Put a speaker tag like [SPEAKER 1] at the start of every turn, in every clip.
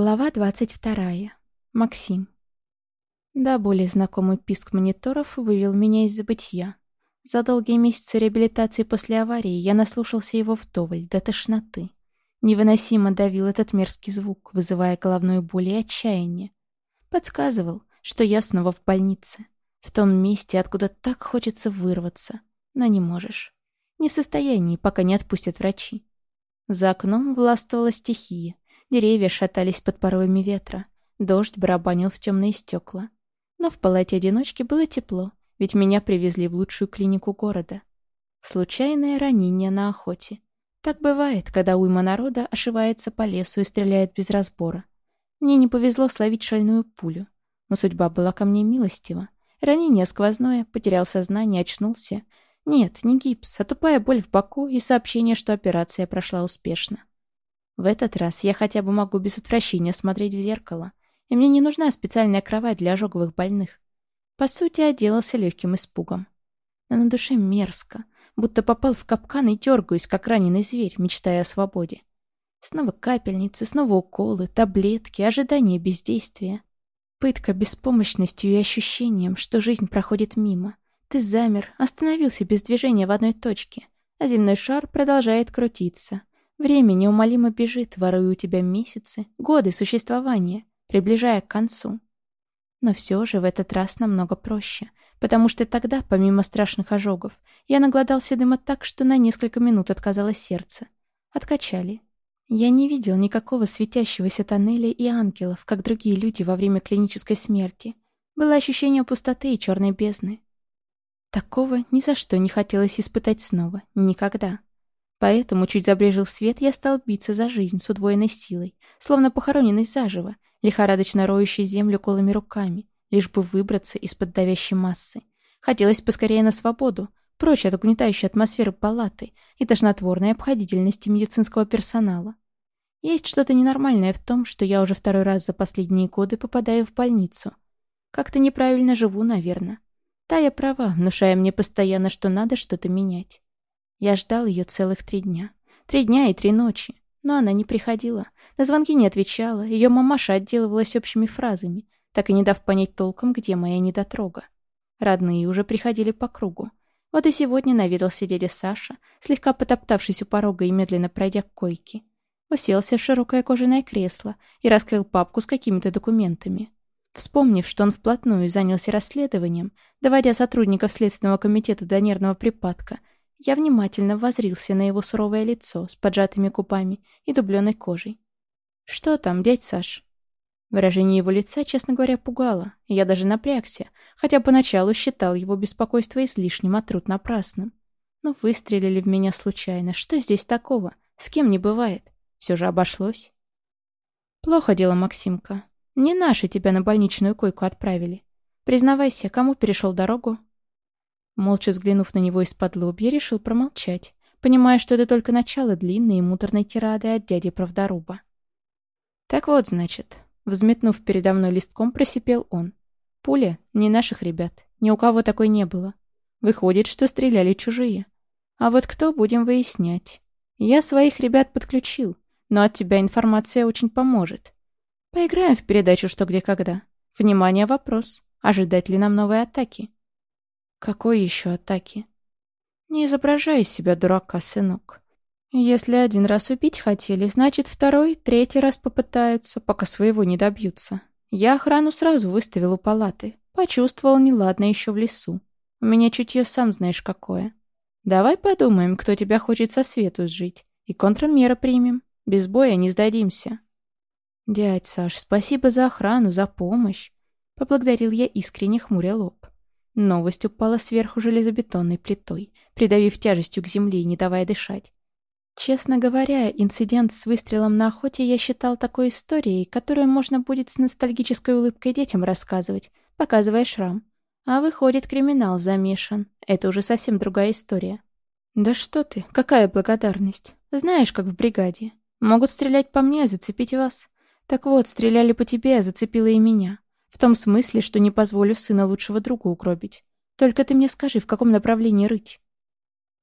[SPEAKER 1] Глава 22. Максим. Да, более знакомый писк мониторов вывел меня из забытья. За долгие месяцы реабилитации после аварии я наслушался его вдоволь до тошноты. Невыносимо давил этот мерзкий звук, вызывая головную боль и отчаяние. Подсказывал, что я снова в больнице. В том месте, откуда так хочется вырваться, но не можешь. Не в состоянии, пока не отпустят врачи. За окном властвовала стихия — Деревья шатались под порывами ветра. Дождь барабанил в темные стекла. Но в палате одиночки было тепло, ведь меня привезли в лучшую клинику города. Случайное ранение на охоте. Так бывает, когда уйма народа ошивается по лесу и стреляет без разбора. Мне не повезло словить шальную пулю, но судьба была ко мне милостива. Ранение сквозное, потерял сознание, очнулся. Нет, не гипс, а тупая боль в боку и сообщение, что операция прошла успешно. В этот раз я хотя бы могу без отвращения смотреть в зеркало, и мне не нужна специальная кровать для ожоговых больных. По сути, отделался легким испугом. Но на душе мерзко, будто попал в капкан и дергаюсь, как раненый зверь, мечтая о свободе. Снова капельницы, снова уколы, таблетки, ожидание бездействия. Пытка беспомощностью и ощущением, что жизнь проходит мимо. Ты замер, остановился без движения в одной точке, а земной шар продолжает крутиться, Время неумолимо бежит, воруя у тебя месяцы, годы существования, приближая к концу. Но все же в этот раз намного проще, потому что тогда, помимо страшных ожогов, я нагладался дыма так, что на несколько минут отказалось сердце. Откачали. Я не видел никакого светящегося тоннеля и ангелов, как другие люди во время клинической смерти. Было ощущение пустоты и черной бездны. Такого ни за что не хотелось испытать снова. Никогда. Поэтому, чуть забрежил свет, я стал биться за жизнь с удвоенной силой, словно похороненный заживо, лихорадочно роющий землю колыми руками, лишь бы выбраться из-под давящей массы. Хотелось поскорее на свободу, прочь от угнетающей атмосферы палаты и тошнотворной обходительности медицинского персонала. Есть что-то ненормальное в том, что я уже второй раз за последние годы попадаю в больницу. Как-то неправильно живу, наверное. Тая права, внушая мне постоянно, что надо что-то менять. Я ждал ее целых три дня. Три дня и три ночи. Но она не приходила. На звонки не отвечала. Ее мамаша отделывалась общими фразами, так и не дав понять толком, где моя недотрога. Родные уже приходили по кругу. Вот и сегодня наведался дядя Саша, слегка потоптавшись у порога и медленно пройдя к койке. Уселся в широкое кожаное кресло и раскрыл папку с какими-то документами. Вспомнив, что он вплотную занялся расследованием, доводя сотрудников Следственного комитета до нервного припадка, я внимательно возрился на его суровое лицо с поджатыми губами и дубленой кожей. «Что там, дядь Саш?» Выражение его лица, честно говоря, пугало, и я даже напрягся, хотя поначалу считал его беспокойство излишним, а труд напрасным. Но выстрелили в меня случайно. Что здесь такого? С кем не бывает. Все же обошлось. Плохо дело, Максимка. Не наши тебя на больничную койку отправили. Признавайся, кому перешел дорогу? Молча взглянув на него из-под лобья, решил промолчать, понимая, что это только начало длинной и муторной тирады от дяди Правдоруба. «Так вот, значит», — взметнув передо мной листком, просипел он. «Пуля не наших ребят, ни у кого такой не было. Выходит, что стреляли чужие. А вот кто, будем выяснять. Я своих ребят подключил, но от тебя информация очень поможет. Поиграем в передачу «Что, где, когда». Внимание, вопрос. Ожидать ли нам новой атаки?» Какой еще атаки? Не изображай из себя дурака, сынок. Если один раз убить хотели, значит второй, третий раз попытаются, пока своего не добьются. Я охрану сразу выставил у палаты. Почувствовал неладно еще в лесу. У меня чутье сам знаешь какое. Давай подумаем, кто тебя хочет со свету сжить, и контрмеры примем. Без боя не сдадимся. Дядь Саш, спасибо за охрану, за помощь. Поблагодарил я искренне хмуря лоб. Новость упала сверху железобетонной плитой, придавив тяжестью к земле и не давая дышать. Честно говоря, инцидент с выстрелом на охоте я считал такой историей, которую можно будет с ностальгической улыбкой детям рассказывать, показывая шрам. А выходит, криминал замешан. Это уже совсем другая история. Да что ты, какая благодарность. Знаешь, как в бригаде. Могут стрелять по мне, а зацепить вас. Так вот, стреляли по тебе, а зацепило и меня. В том смысле, что не позволю сына лучшего друга угробить. Только ты мне скажи, в каком направлении рыть.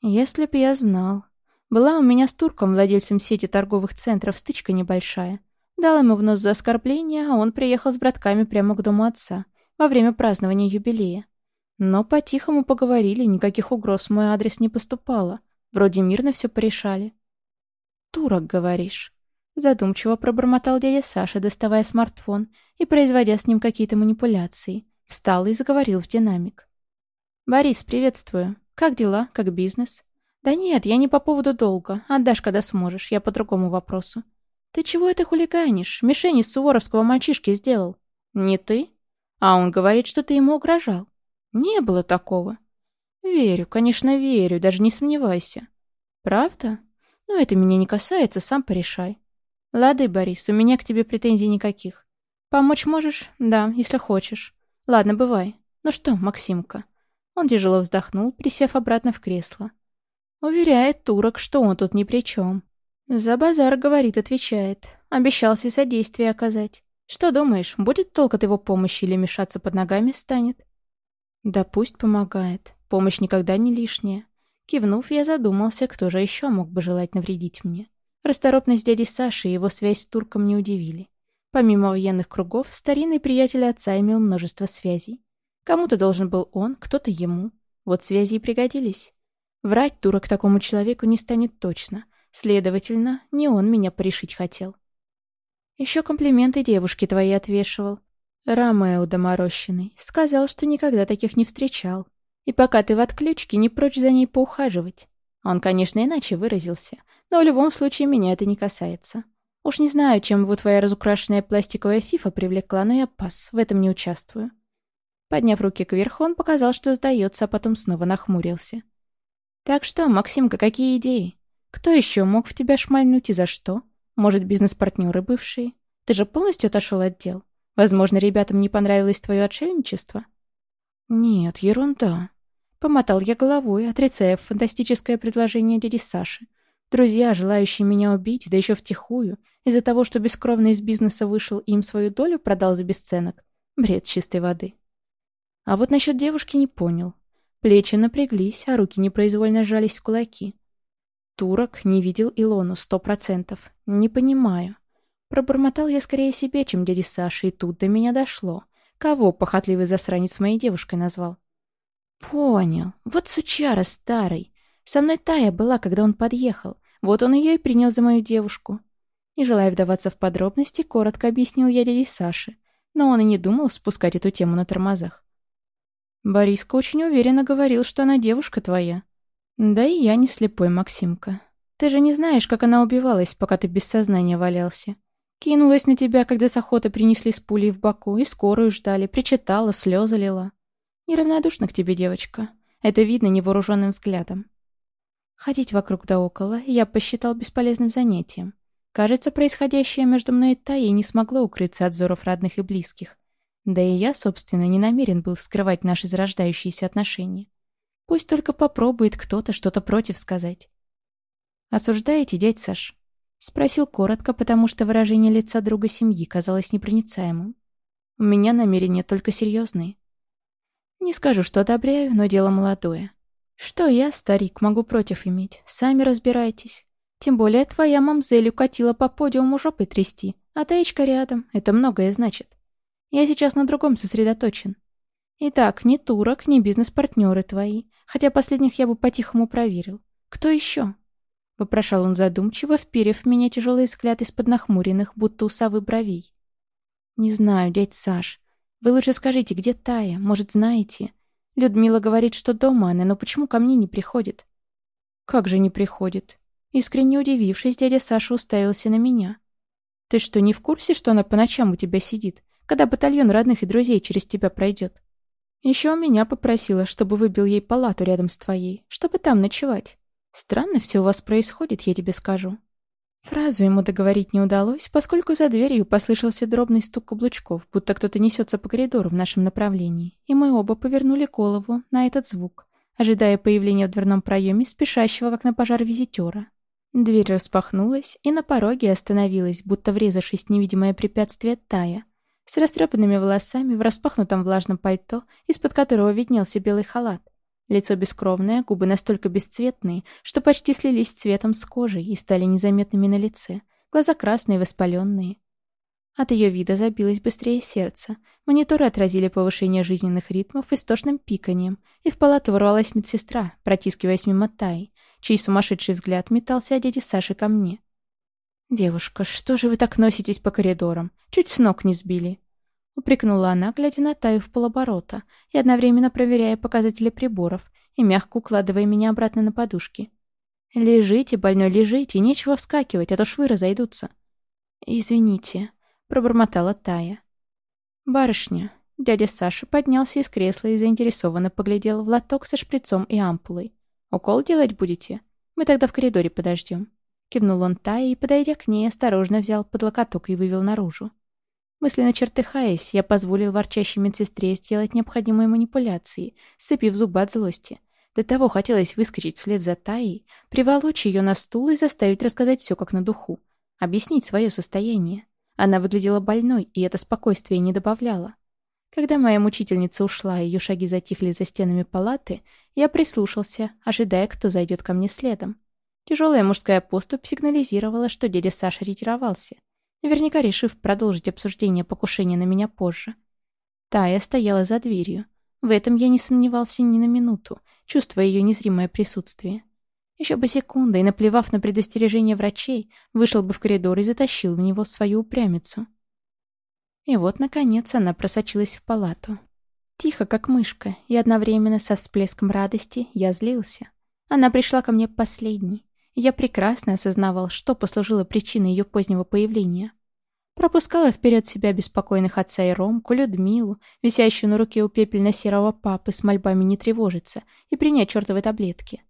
[SPEAKER 1] Если б я знал. Была у меня с турком, владельцем сети торговых центров, стычка небольшая. Дал ему в нос за оскорбление, а он приехал с братками прямо к дому отца во время празднования юбилея. Но по-тихому поговорили, никаких угроз в мой адрес не поступало. Вроде мирно все порешали. «Турок, говоришь?» Задумчиво пробормотал дядя Саша, доставая смартфон и производя с ним какие-то манипуляции. Встал и заговорил в динамик. «Борис, приветствую. Как дела? Как бизнес?» «Да нет, я не по поводу долга. Отдашь, когда сможешь. Я по другому вопросу. «Ты чего это хулиганишь? Мишень из суворовского мальчишки сделал». «Не ты?» «А он говорит, что ты ему угрожал». «Не было такого». «Верю, конечно, верю, даже не сомневайся». «Правда? Ну, это меня не касается, сам порешай». «Лады, Борис, у меня к тебе претензий никаких. Помочь можешь? Да, если хочешь. Ладно, бывай. Ну что, Максимка?» Он тяжело вздохнул, присев обратно в кресло. Уверяет турок, что он тут ни при чем. «За базар, — говорит, — отвечает. Обещался содействие оказать. Что думаешь, будет толк от его помощи или мешаться под ногами станет?» «Да пусть помогает. Помощь никогда не лишняя». Кивнув, я задумался, кто же еще мог бы желать навредить мне. Расторопность дяди Саши и его связь с турком не удивили. Помимо военных кругов, старинный приятель отца имел множество связей. Кому-то должен был он, кто-то ему. Вот связи и пригодились. Врать турок такому человеку не станет точно — Следовательно, не он меня порешить хотел. Еще комплименты девушке твоей отвешивал. Ромео доморощенный. Сказал, что никогда таких не встречал. И пока ты в отключке, не прочь за ней поухаживать. Он, конечно, иначе выразился, но в любом случае меня это не касается. Уж не знаю, чем его твоя разукрашенная пластиковая фифа привлекла, но я пас, в этом не участвую. Подняв руки кверху, он показал, что сдается, а потом снова нахмурился. «Так что, Максимка, какие идеи? Кто еще мог в тебя шмальнуть и за что? Может, бизнес-партнеры бывшие? Ты же полностью отошел от дел? Возможно, ребятам не понравилось твое отшельничество? Нет, ерунда. Помотал я головой, отрицая фантастическое предложение дяди Саши. Друзья, желающие меня убить, да еще втихую, из-за того, что бескровно из бизнеса вышел и им свою долю продал за бесценок. Бред чистой воды. А вот насчет девушки не понял. Плечи напряглись, а руки непроизвольно сжались в кулаки. Турок не видел Илону сто процентов. Не понимаю. Пробормотал я скорее себе, чем дяде Саше, и тут до меня дошло. Кого похотливый засранец моей девушкой назвал? Понял. Вот сучара старый. Со мной Тая была, когда он подъехал. Вот он ее и принял за мою девушку. Не желая вдаваться в подробности, коротко объяснил я дяде Саше. Но он и не думал спускать эту тему на тормозах. Бориско очень уверенно говорил, что она девушка твоя. Да и я не слепой, Максимка. Ты же не знаешь, как она убивалась, пока ты без сознания валялся. Кинулась на тебя, когда с охоты принесли с пулей в боку, и скорую ждали, причитала, слезы лила. Неравнодушна к тебе девочка. Это видно невооруженным взглядом. Ходить вокруг да около я посчитал бесполезным занятием. Кажется, происходящее между мной и Таей не смогло укрыться от взоров родных и близких. Да и я, собственно, не намерен был скрывать наши зарождающиеся отношения. Пусть только попробует кто-то что-то против сказать. «Осуждаете, дядь Саш?» Спросил коротко, потому что выражение лица друга семьи казалось непроницаемым. «У меня намерения только серьезные. Не скажу, что одобряю, но дело молодое. Что я, старик, могу против иметь? Сами разбирайтесь. Тем более твоя мамзель укатила по подиуму жопой трясти, а таечка рядом. Это многое значит. Я сейчас на другом сосредоточен. Итак, ни турок, ни бизнес-партнеры твои. Хотя последних я бы по-тихому проверил. Кто еще? Вопрошал он задумчиво, вперев в меня тяжелый взгляд из-под нахмуренных, будто у совы бровей. «Не знаю, дядь Саш. Вы лучше скажите, где Тая? Может, знаете? Людмила говорит, что дома она, но почему ко мне не приходит?» «Как же не приходит?» Искренне удивившись, дядя Саша уставился на меня. «Ты что, не в курсе, что она по ночам у тебя сидит, когда батальон родных и друзей через тебя пройдет?» Еще меня попросила, чтобы выбил ей палату рядом с твоей, чтобы там ночевать. Странно все у вас происходит, я тебе скажу». Фразу ему договорить не удалось, поскольку за дверью послышался дробный стук каблучков, будто кто-то несется по коридору в нашем направлении, и мы оба повернули голову на этот звук, ожидая появления в дверном проеме спешащего, как на пожар, визитера. Дверь распахнулась, и на пороге остановилась, будто врезавшись в невидимое препятствие Тая, с растрепанными волосами, в распахнутом влажном пальто, из-под которого виднелся белый халат. Лицо бескровное, губы настолько бесцветные, что почти слились цветом с кожей и стали незаметными на лице. Глаза красные, воспаленные. От ее вида забилось быстрее сердце. Мониторы отразили повышение жизненных ритмов истошным пиканием, и в палату ворвалась медсестра, протискиваясь мимо Таи, чей сумасшедший взгляд метался от дяди Саши ко мне. «Девушка, что же вы так носитесь по коридорам? Чуть с ног не сбили!» Упрекнула она, глядя на Таю в полоборота и одновременно проверяя показатели приборов и мягко укладывая меня обратно на подушки. «Лежите, больной, лежите, нечего вскакивать, а то швы разойдутся». «Извините», — пробормотала Тая. «Барышня». Дядя Саша поднялся из кресла и заинтересованно поглядел в лоток со шприцом и ампулой. «Укол делать будете? Мы тогда в коридоре подождем». Кивнул он Тае и, подойдя к ней, осторожно взял под локоток и вывел наружу. Мысленно чертыхаясь, я позволил ворчащей медсестре сделать необходимые манипуляции, сцепив зубы от злости. До того хотелось выскочить вслед за Таей, приволочь ее на стул и заставить рассказать все как на духу. Объяснить свое состояние. Она выглядела больной, и это спокойствие не добавляло. Когда моя мучительница ушла, и ее шаги затихли за стенами палаты, я прислушался, ожидая, кто зайдет ко мне следом. Тяжелая мужская поступь сигнализировала, что дядя Саша ретировался наверняка решив продолжить обсуждение покушения на меня позже. Тая стояла за дверью. В этом я не сомневался ни на минуту, чувствуя ее незримое присутствие. Еще бы секунда, и, наплевав на предостережение врачей, вышел бы в коридор и затащил в него свою упрямицу. И вот, наконец, она просочилась в палату. Тихо, как мышка, и одновременно со всплеском радости я злился. Она пришла ко мне последней. Я прекрасно осознавал, что послужило причиной ее позднего появления. Пропускала вперед себя беспокойных отца и Ромку, Людмилу, висящую на руке у пепельно-серого папы с мольбами не тревожиться и принять чертовы таблетки.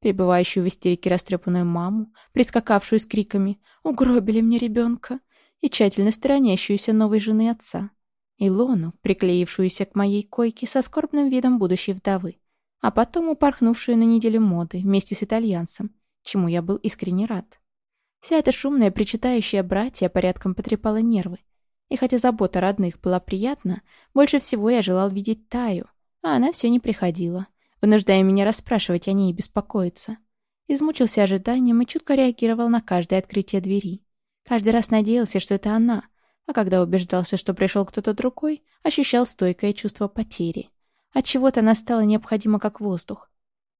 [SPEAKER 1] Пребывающую в истерике растрепанную маму, прискакавшую с криками «Угробили мне ребенка!» и тщательно сторонящуюся новой жены отца. Илону, приклеившуюся к моей койке со скорбным видом будущей вдовы, а потом упорхнувшую на неделю моды вместе с итальянцем, чему я был искренне рад. Вся эта шумная, причитающая братья порядком потрепала нервы. И хотя забота родных была приятна, больше всего я желал видеть Таю, а она все не приходила, вынуждая меня расспрашивать о ней и беспокоиться. Измучился ожиданием и чутко реагировал на каждое открытие двери. Каждый раз надеялся, что это она, а когда убеждался, что пришел кто-то другой, ощущал стойкое чувство потери. От чего то она стала необходима как воздух,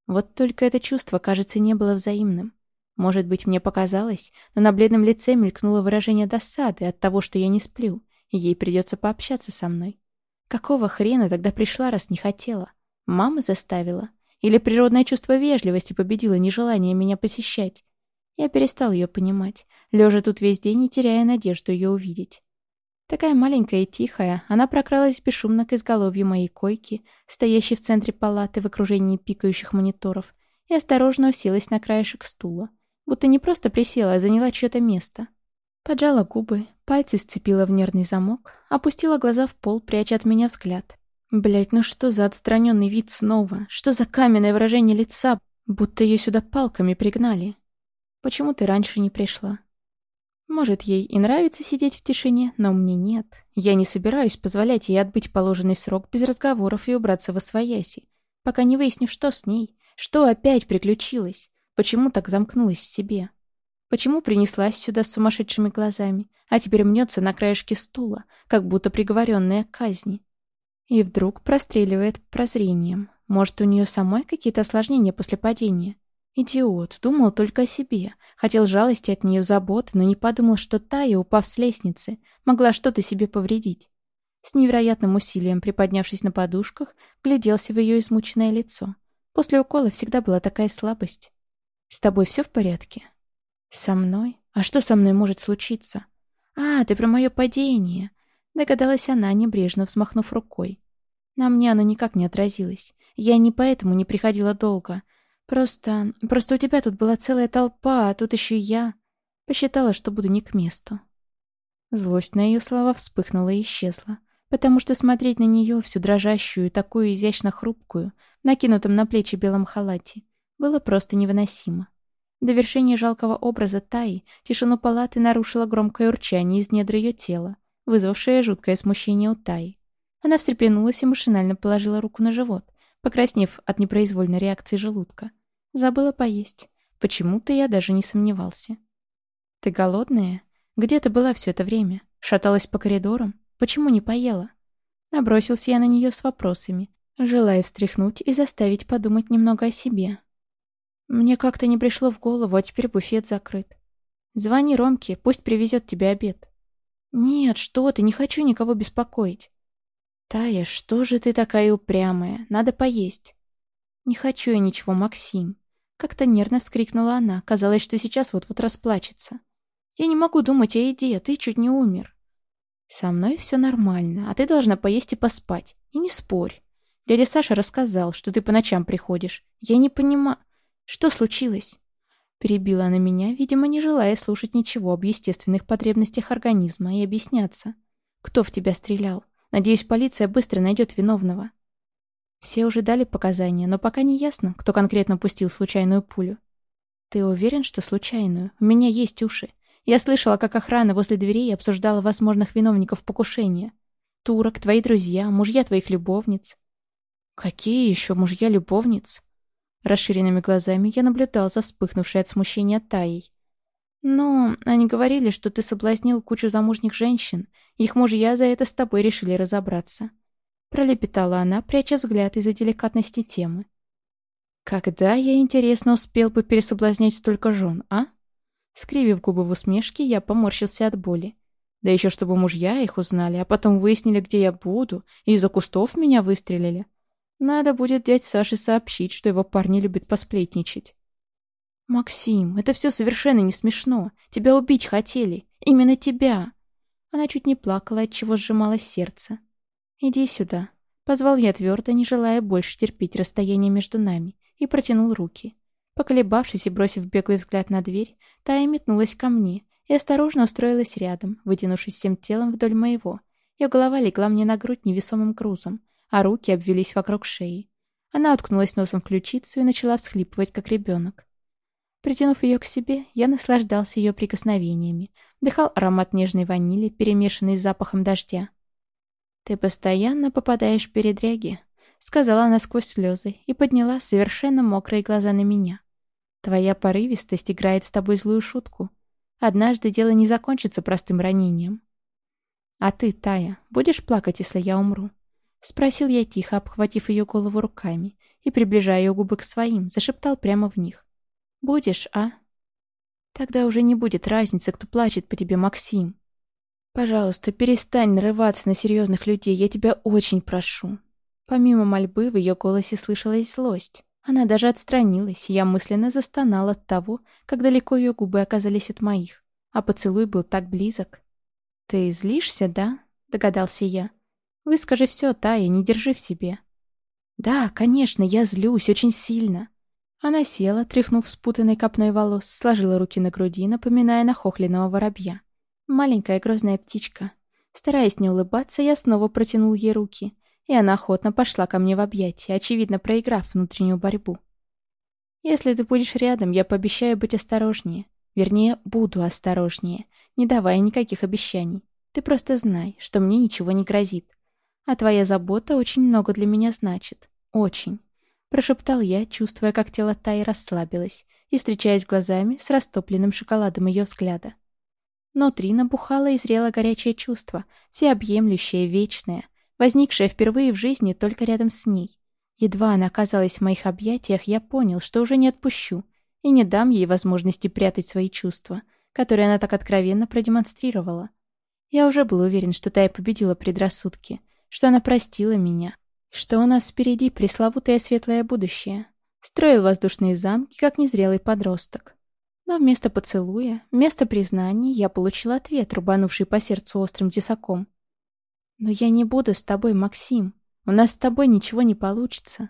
[SPEAKER 1] вот только это чувство, кажется, не было взаимным. Может быть, мне показалось, но на бледном лице мелькнуло выражение досады от того, что я не сплю, и ей придется пообщаться со мной. Какого хрена тогда пришла, раз не хотела? Мама заставила? Или природное чувство вежливости победило нежелание меня посещать? Я перестал ее понимать, лежа тут весь день и теряя надежду ее увидеть. Такая маленькая и тихая, она прокралась бесшумно к изголовью моей койки, стоящей в центре палаты в окружении пикающих мониторов, и осторожно уселась на краешек стула, будто не просто присела, а заняла чье-то место. Поджала губы, пальцы сцепила в нервный замок, опустила глаза в пол, пряча от меня взгляд. Блять, ну что за отстраненный вид снова? Что за каменное выражение лица, будто ее сюда палками пригнали? Почему ты раньше не пришла? Может, ей и нравится сидеть в тишине, но мне нет. Я не собираюсь позволять ей отбыть положенный срок без разговоров и убраться во свояси, пока не выясню, что с ней, что опять приключилось, почему так замкнулась в себе. Почему принеслась сюда с сумасшедшими глазами, а теперь мнется на краешке стула, как будто приговоренная к казни. И вдруг простреливает прозрением. Может, у нее самой какие-то осложнения после падения? Идиот, думал только о себе. Хотел жалости от нее заботы, но не подумал, что Тая, упав с лестницы, могла что-то себе повредить. С невероятным усилием, приподнявшись на подушках, гляделся в ее измученное лицо. После укола всегда была такая слабость. «С тобой все в порядке?» «Со мной? А что со мной может случиться?» «А, ты про мое падение!» Догадалась она, небрежно взмахнув рукой. На мне оно никак не отразилось. Я не поэтому не приходила долго — Просто... просто у тебя тут была целая толпа, а тут еще я. Посчитала, что буду не к месту. Злость на ее слова вспыхнула и исчезла, потому что смотреть на нее, всю дрожащую такую изящно хрупкую, накинутом на плечи белом халате, было просто невыносимо. До вершения жалкого образа Таи тишину палаты нарушило громкое урчание из недр ее тела, вызвавшее жуткое смущение у Таи. Она встрепенулась и машинально положила руку на живот, покраснев от непроизвольной реакции желудка. Забыла поесть. Почему-то я даже не сомневался. «Ты голодная? Где ты была все это время?» Шаталась по коридорам? Почему не поела? Набросился я на нее с вопросами, желая встряхнуть и заставить подумать немного о себе. Мне как-то не пришло в голову, а теперь буфет закрыт. Звони Ромке, пусть привезет тебе обед. Нет, что ты, не хочу никого беспокоить. Тая, что же ты такая упрямая? Надо поесть. Не хочу я ничего, Максим. Как-то нервно вскрикнула она. Казалось, что сейчас вот-вот расплачется. Я не могу думать о еде, ты чуть не умер. Со мной все нормально, а ты должна поесть и поспать. И не спорь. Дядя Саша рассказал, что ты по ночам приходишь. Я не понимаю... Что случилось? Перебила она меня, видимо, не желая слушать ничего об естественных потребностях организма и объясняться. Кто в тебя стрелял? Надеюсь, полиция быстро найдет виновного. Все уже дали показания, но пока не ясно, кто конкретно пустил случайную пулю. Ты уверен, что случайную? У меня есть уши. Я слышала, как охрана возле дверей обсуждала возможных виновников покушения. Турок, твои друзья, мужья твоих любовниц. Какие еще мужья-любовниц? Расширенными глазами я наблюдал за вспыхнувшей от смущения Таей. «Ну, они говорили, что ты соблазнил кучу замужних женщин, их мужья за это с тобой решили разобраться». Пролепетала она, пряча взгляд из-за деликатности темы. «Когда я, интересно, успел бы пересоблазнять столько жен, а?» Скривив губы в усмешке, я поморщился от боли. Да еще чтобы мужья их узнали, а потом выяснили, где я буду, и из-за кустов меня выстрелили. Надо будет дядь Саше сообщить, что его парни любят посплетничать. «Максим, это все совершенно не смешно. Тебя убить хотели. Именно тебя!» Она чуть не плакала, от чего сжималось сердце. «Иди сюда», — позвал я твердо, не желая больше терпеть расстояние между нами, и протянул руки. Поколебавшись и бросив беглый взгляд на дверь, Тая метнулась ко мне и осторожно устроилась рядом, вытянувшись всем телом вдоль моего. Ее голова легла мне на грудь невесомым грузом, а руки обвелись вокруг шеи. Она уткнулась носом в ключицу и начала всхлипывать, как ребенок. Притянув ее к себе, я наслаждался ее прикосновениями, вдыхал аромат нежной ванили, перемешанный с запахом дождя. «Ты постоянно попадаешь в передряги», — сказала она сквозь слезы и подняла совершенно мокрые глаза на меня. «Твоя порывистость играет с тобой злую шутку. Однажды дело не закончится простым ранением». «А ты, Тая, будешь плакать, если я умру?» Спросил я тихо, обхватив ее голову руками и, приближая ее губы к своим, зашептал прямо в них. «Будешь, а?» «Тогда уже не будет разницы, кто плачет по тебе, Максим. Пожалуйста, перестань нарываться на серьезных людей, я тебя очень прошу». Помимо мольбы в ее голосе слышалась злость. Она даже отстранилась, и я мысленно застонал от того, как далеко ее губы оказались от моих. А поцелуй был так близок. «Ты злишься, да?» — догадался я. Выскажи все, Тая, не держи в себе. Да, конечно, я злюсь очень сильно. Она села, тряхнув спутанной копной волос, сложила руки на груди, напоминая нахохленного воробья. Маленькая грозная птичка. Стараясь не улыбаться, я снова протянул ей руки, и она охотно пошла ко мне в объятия, очевидно проиграв внутреннюю борьбу. «Если ты будешь рядом, я пообещаю быть осторожнее. Вернее, буду осторожнее, не давая никаких обещаний. Ты просто знай, что мне ничего не грозит. А твоя забота очень много для меня значит. Очень. Прошептал я, чувствуя, как тело Таи расслабилось и встречаясь глазами с растопленным шоколадом ее взгляда. Внутри набухало и зрело горячее чувство, всеобъемлющее, вечное, возникшее впервые в жизни только рядом с ней. Едва она оказалась в моих объятиях, я понял, что уже не отпущу и не дам ей возможности прятать свои чувства, которые она так откровенно продемонстрировала. Я уже был уверен, что Тая победила предрассудки, что она простила меня, что у нас впереди пресловутое светлое будущее. Строил воздушные замки, как незрелый подросток. Но вместо поцелуя, вместо признаний я получил ответ, рубанувший по сердцу острым тесаком. «Но я не буду с тобой, Максим. У нас с тобой ничего не получится».